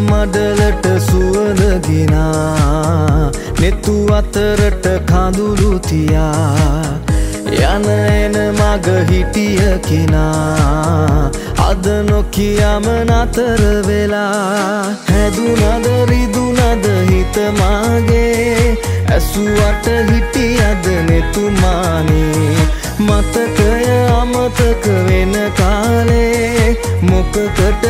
මඩලට සුවනගෙනා නෙත්තු අතරට කඳුළුතියා යන එන මග හිටිය කෙනා. අද නොකියම නතර වෙලා. හැදුනද රිදුනද හිතමාගේ ඇසුවට හිටියද නෙතුමානේ මතකය අමතක වෙන කාලේ මොකකට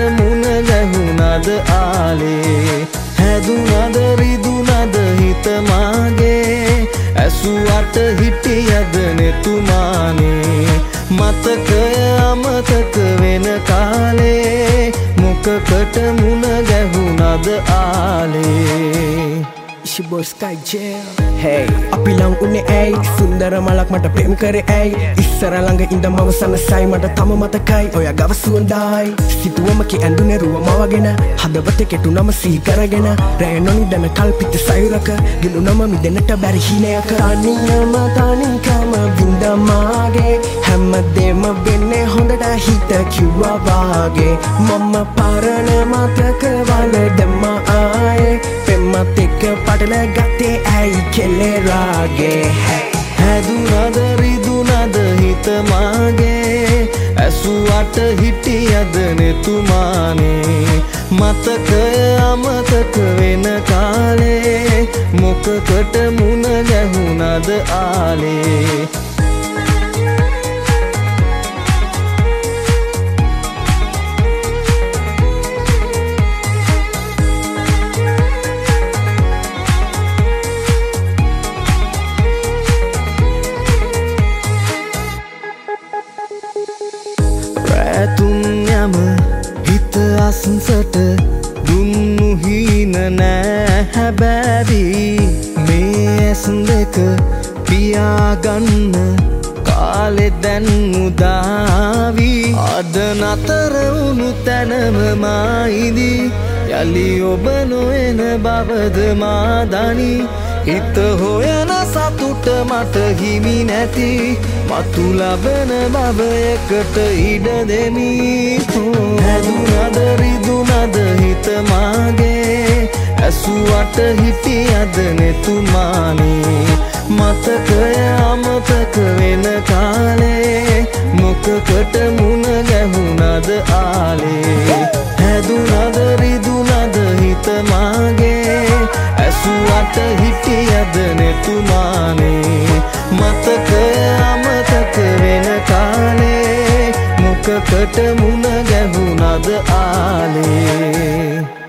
මුණ ගැහුණද ආලේ? හැදුනද රිදුනද හිතමාගේ ඇසුවට හිටියද නෙතුමානේ? මතකය අමතක වෙන කාලේ මොකකට මුණ ගැහුණද ආලේ? It's your boy Sky Jail. Hey අපි ලං උන්නේ ඇයි සුන්දර මලක් මට ප්‍රේම කරේ ඇයි ඉස්සර ළඟ ඉඳන් මම සනසයි මට තම මතකයි. ඔය ගව සුවඳයි. සිතුවමකි ඇඳුනේ රුවම වගෙන හදවතේ කෙටුනම සිහි කරගෙන. රැය නොනිදන කල්පිත සයුරක ගිලුනම මිදෙන්නට බැරි හිනයක. තනියම තනිකම විඳමාගේ හැමදේම වෙන්නේ හොඳට හිත කිව්වා වාගේ. මම පරණ මතක වලදම ආයේ පෙම්මත් එක්ක පටල ගත්තේ ඇයි කෙලෙරාගේ හැදුනද රිදුනද හිතමාගේ ඇසුවට හිටියද නෙතුමානේ? මතකය අමතක වෙන කාලේ මොකකට මුණ ගැහුණද ආලේ? රෑතුන් යම හිත අසන්සට දුන්නු හීන නෑ හැබැවී මේ ඇසන් දෙක පියාගන්න කාලෙ දැන් මුදාවී අද නතර වුණු තැනම මායිදි. යළි ඔබ නොයන බවද මාදනි හිත හොයන සතුට මට හිමි නැති. මතු ලබන බවයකට ඉඩ දෙමි. හැදුනද රිදුනද හිතමාගේ ඇසුවට හිටියද නෙතුමානේ. මතකය අමතක වෙන කාලේ. මොකකට මුණ ගැහුණද ආලේ. හැදුනද රිදුනද හිතමාගේ ඇසුවට හිටියද නෙතුමානේ? මතකය අමතක වෙන කාලේ මොකකට මුණ ගැහුණද ආලේ?